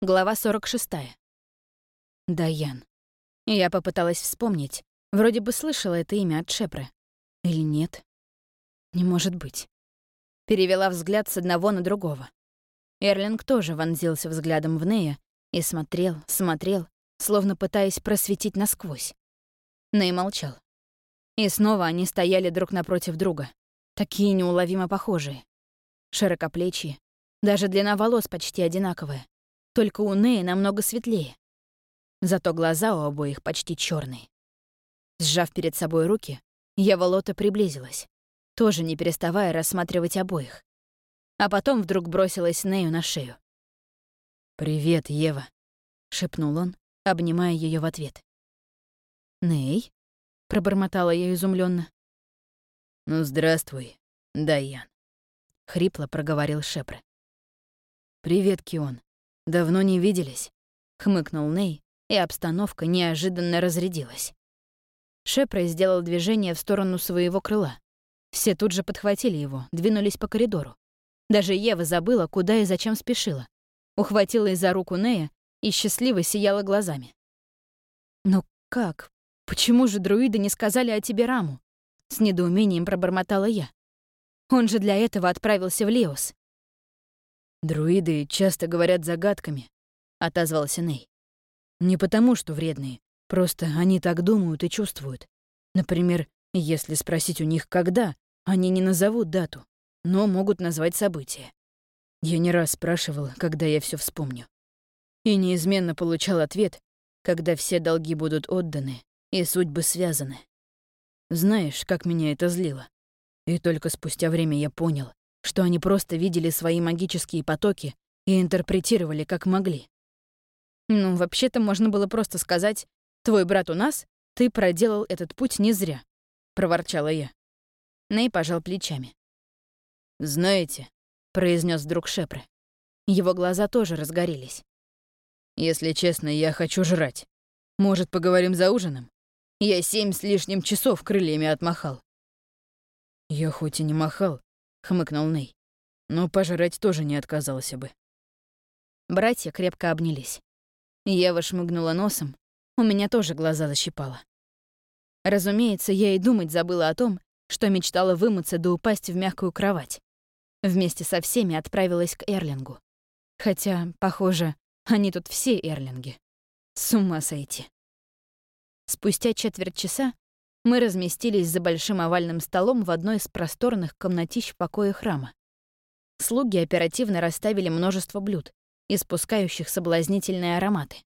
Глава 46. Даян. Я попыталась вспомнить. Вроде бы слышала это имя от Шепры. Или нет? Не может быть. Перевела взгляд с одного на другого. Эрлинг тоже вонзился взглядом в Нея и смотрел, смотрел, словно пытаясь просветить насквозь. Ней молчал. И снова они стояли друг напротив друга, такие неуловимо похожие. Широкоплечие, даже длина волос почти одинаковая только у Неи намного светлее. Зато глаза у обоих почти черные. Сжав перед собой руки, Ева Лота приблизилась, тоже не переставая рассматривать обоих. А потом вдруг бросилась Нею на шею. «Привет, Ева», — шепнул он, обнимая ее в ответ. «Ней?» — пробормотала я изумленно. «Ну, здравствуй, Дайян», — хрипло проговорил Шепре. «Привет, Кион. «Давно не виделись», — хмыкнул Ней, и обстановка неожиданно разрядилась. Шепра сделал движение в сторону своего крыла. Все тут же подхватили его, двинулись по коридору. Даже Ева забыла, куда и зачем спешила. Ухватилась за руку Нея и счастливо сияла глазами. «Но как? Почему же друиды не сказали о тебе Раму?» С недоумением пробормотала я. «Он же для этого отправился в Леос. «Друиды часто говорят загадками», — отозвался Ней. «Не потому, что вредные, просто они так думают и чувствуют. Например, если спросить у них «когда», они не назовут дату, но могут назвать событие. Я не раз спрашивал, когда я все вспомню. И неизменно получал ответ, когда все долги будут отданы и судьбы связаны. Знаешь, как меня это злило? И только спустя время я понял, что они просто видели свои магические потоки и интерпретировали как могли. Ну, вообще-то можно было просто сказать «Твой брат у нас, ты проделал этот путь не зря», — проворчала я. Ней пожал плечами. «Знаете», — произнес вдруг Шепре. Его глаза тоже разгорелись. «Если честно, я хочу жрать. Может, поговорим за ужином? Я семь с лишним часов крыльями отмахал». Я хоть и не махал, — хмыкнул Ней. «Но пожрать тоже не отказался бы». Братья крепко обнялись. Ева шмыгнула носом, у меня тоже глаза защипало. Разумеется, я и думать забыла о том, что мечтала вымыться да упасть в мягкую кровать. Вместе со всеми отправилась к Эрлингу. Хотя, похоже, они тут все Эрлинги. С ума сойти. Спустя четверть часа мы разместились за большим овальным столом в одной из просторных комнатищ в покое храма. Слуги оперативно расставили множество блюд, испускающих соблазнительные ароматы.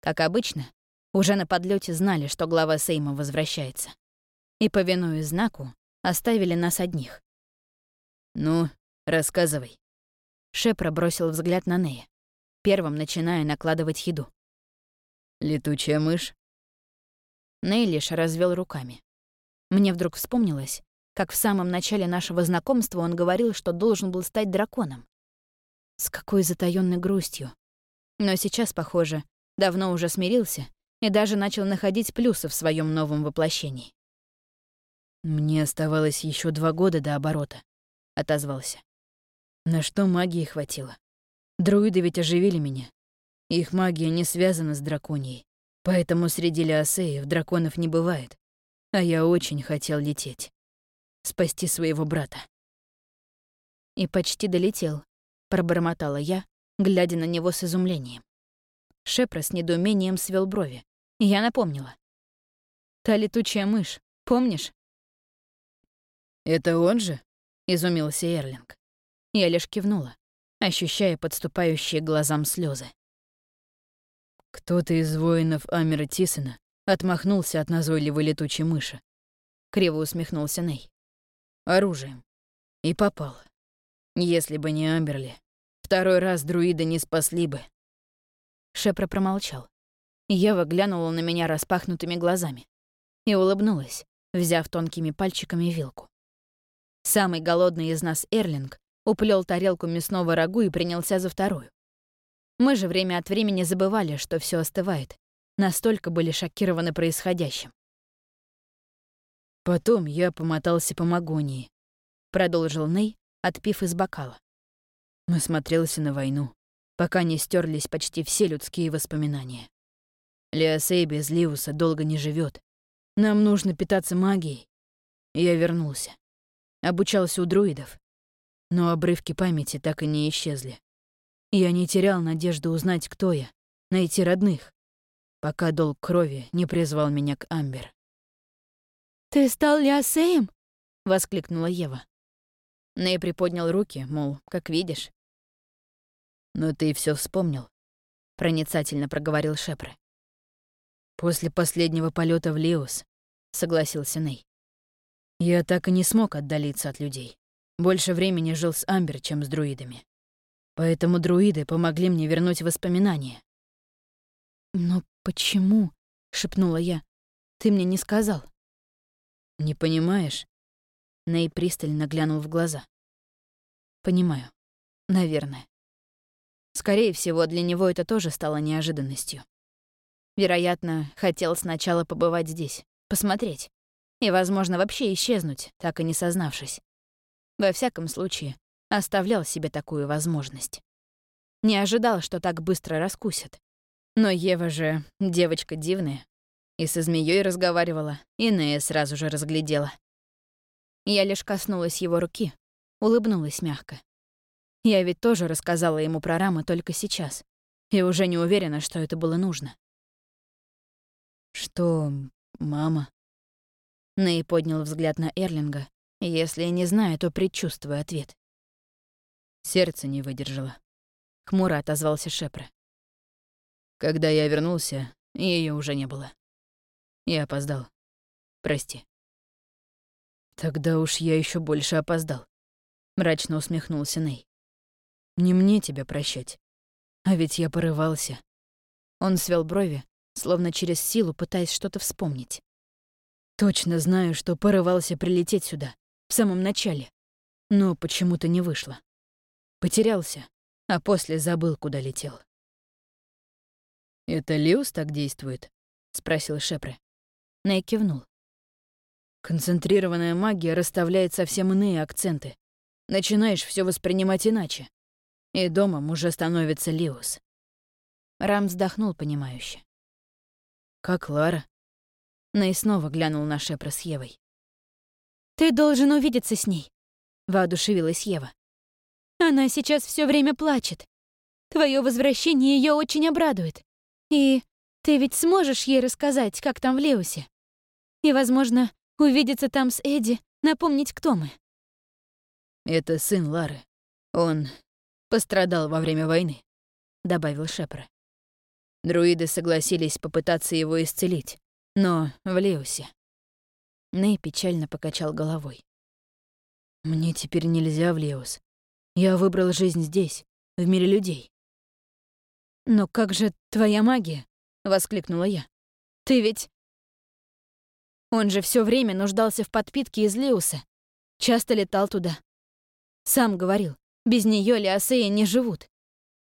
Как обычно, уже на подлете знали, что глава Сейма возвращается. И, повинуясь знаку, оставили нас одних. «Ну, рассказывай». Шепра бросил взгляд на Нея, первым начиная накладывать еду. «Летучая мышь?» Ней лишь развел руками. Мне вдруг вспомнилось, как в самом начале нашего знакомства он говорил, что должен был стать драконом. С какой затаённой грустью. Но сейчас, похоже, давно уже смирился и даже начал находить плюсы в своем новом воплощении. «Мне оставалось еще два года до оборота», — отозвался. «На что магии хватило? Друиды ведь оживили меня. Их магия не связана с драконией. Поэтому среди леосеев драконов не бывает. А я очень хотел лететь. Спасти своего брата. И почти долетел, пробормотала я, глядя на него с изумлением. Шепра с недоумением свел брови. Я напомнила. «Та летучая мышь, помнишь?» «Это он же?» — изумился Эрлинг. Я лишь кивнула, ощущая подступающие глазам слезы. Кто-то из воинов Амера Тисона отмахнулся от назойливой летучей мыши. Криво усмехнулся Ней. Оружием. И попал. Если бы не Амберли, второй раз друида не спасли бы. Шепра промолчал. Ева глянула на меня распахнутыми глазами и улыбнулась, взяв тонкими пальчиками вилку. Самый голодный из нас Эрлинг уплел тарелку мясного рагу и принялся за вторую. Мы же время от времени забывали, что все остывает. Настолько были шокированы происходящим. Потом я помотался по Магонии. Продолжил Ней, отпив из бокала. Мы смотрелся на войну. пока не стерлись почти все людские воспоминания. Леосей без Ливуса долго не живет. Нам нужно питаться магией. Я вернулся. Обучался у друидов. Но обрывки памяти так и не исчезли. Я не терял надежды узнать, кто я, найти родных, пока долг крови не призвал меня к Амбер. «Ты стал Леосеем?» — воскликнула Ева. Ней приподнял руки, мол, как видишь. «Но ты все вспомнил», — проницательно проговорил Шепре. «После последнего полета в Лиус», — согласился Ней. «Я так и не смог отдалиться от людей. Больше времени жил с Амбер, чем с друидами. Поэтому друиды помогли мне вернуть воспоминания». «Но почему?» — шепнула я. «Ты мне не сказал». «Не понимаешь?» Ней пристально глянул в глаза. «Понимаю. Наверное. Скорее всего, для него это тоже стало неожиданностью. Вероятно, хотел сначала побывать здесь, посмотреть. И, возможно, вообще исчезнуть, так и не сознавшись. Во всяком случае, оставлял себе такую возможность. Не ожидал, что так быстро раскусят. Но Ева же девочка дивная. И со змеей разговаривала, и Нея сразу же разглядела. Я лишь коснулась его руки, улыбнулась мягко. Я ведь тоже рассказала ему про рамы только сейчас, и уже не уверена, что это было нужно. «Что, мама?» Ней поднял взгляд на Эрлинга, если не знаю, то предчувствую ответ. Сердце не выдержало. Хмуро отозвался Шепре. Когда я вернулся, ее уже не было. Я опоздал. Прости. Тогда уж я еще больше опоздал. Мрачно усмехнулся Ней. Не мне тебя прощать. А ведь я порывался. Он свел брови, словно через силу пытаясь что-то вспомнить. Точно знаю, что порывался прилететь сюда, в самом начале. Но почему-то не вышло. Потерялся, а после забыл, куда летел. «Это Лиус так действует?» — спросил Шепре. Ней кивнул. Концентрированная магия расставляет совсем иные акценты. Начинаешь все воспринимать иначе и домом уже становится Лиус. Рам вздохнул понимающе. «Как Лара?» Ней снова глянул на Шепра с Евой. «Ты должен увидеться с ней», — воодушевилась Ева. «Она сейчас все время плачет. Твое возвращение ее очень обрадует. И ты ведь сможешь ей рассказать, как там в Леусе. И, возможно, увидеться там с Эдди, напомнить, кто мы». «Это сын Лары. Он пострадал во время войны», — добавил Шепре. Друиды согласились попытаться его исцелить, но в Леусе. Ней печально покачал головой. «Мне теперь нельзя в Леус. Я выбрал жизнь здесь, в мире людей». «Но как же твоя магия?» — воскликнула я. «Ты ведь...» Он же все время нуждался в подпитке из Леуса. Часто летал туда. Сам говорил, без нее Лиосеи не живут.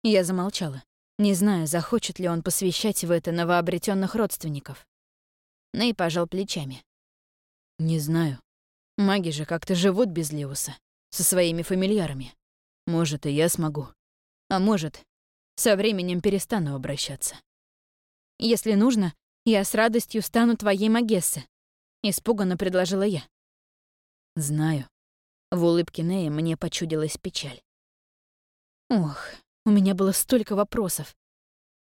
Я замолчала, не зная, захочет ли он посвящать в это новообретенных родственников. Ней пожал плечами. «Не знаю. Маги же как-то живут без Лиуса, со своими фамильярами. Может, и я смогу. А может, со временем перестану обращаться. Если нужно, я с радостью стану твоей Магессе», — испуганно предложила я. «Знаю. В улыбке Нея мне почудилась печаль. Ох, у меня было столько вопросов.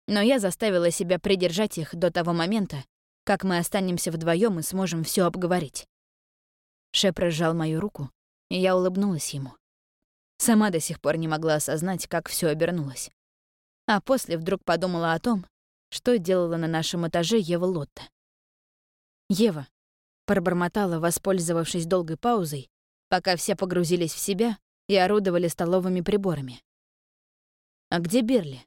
Но я заставила себя придержать их до того момента, как мы останемся вдвоем и сможем все обговорить. Шеп разжал мою руку, и я улыбнулась ему. Сама до сих пор не могла осознать, как все обернулось. А после вдруг подумала о том, что делала на нашем этаже Ева Лотта. Ева пробормотала, воспользовавшись долгой паузой, пока все погрузились в себя и орудовали столовыми приборами. «А где Берли?»